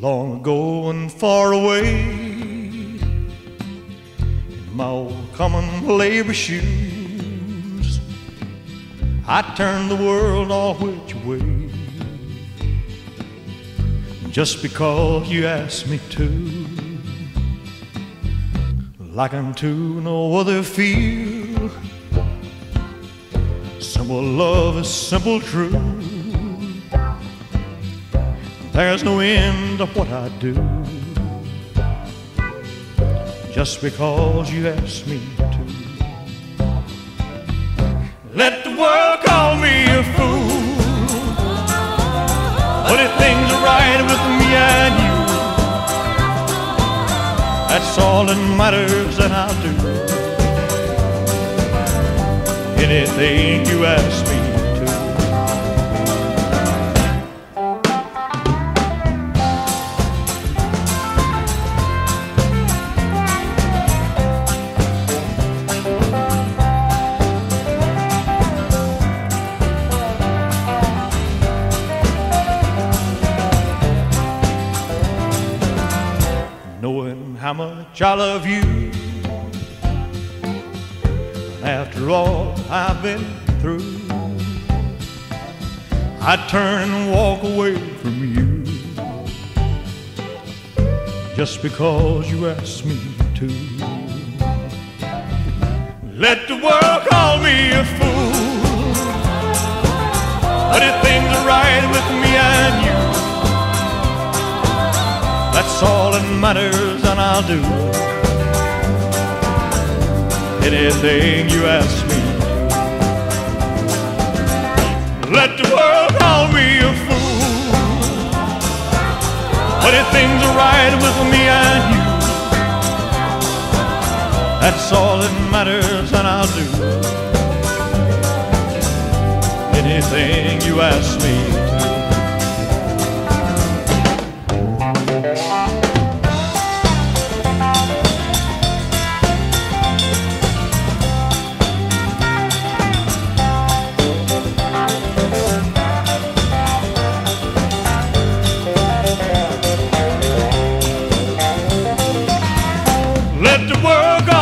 Long ago and far away, in my old common labor shoes, I turned the world all which way. Just because you asked me to, like unto no other field. Simple love is simple truth. There's no end of what I do. Just because you asked me to. Let the world call me a fool. But if things are right with me and you, that's all that matters, and I'll do anything you ask me how much I love you. After all I've been through, I turn and walk away from you just because you asked me to. Let the world call me a fool, but if things are right with me that's all that matters, and I'll do anything you ask me. Let the world call me a fool, but if things are right with me and you, that's all that matters, and I'll do anything you ask me Let the world go.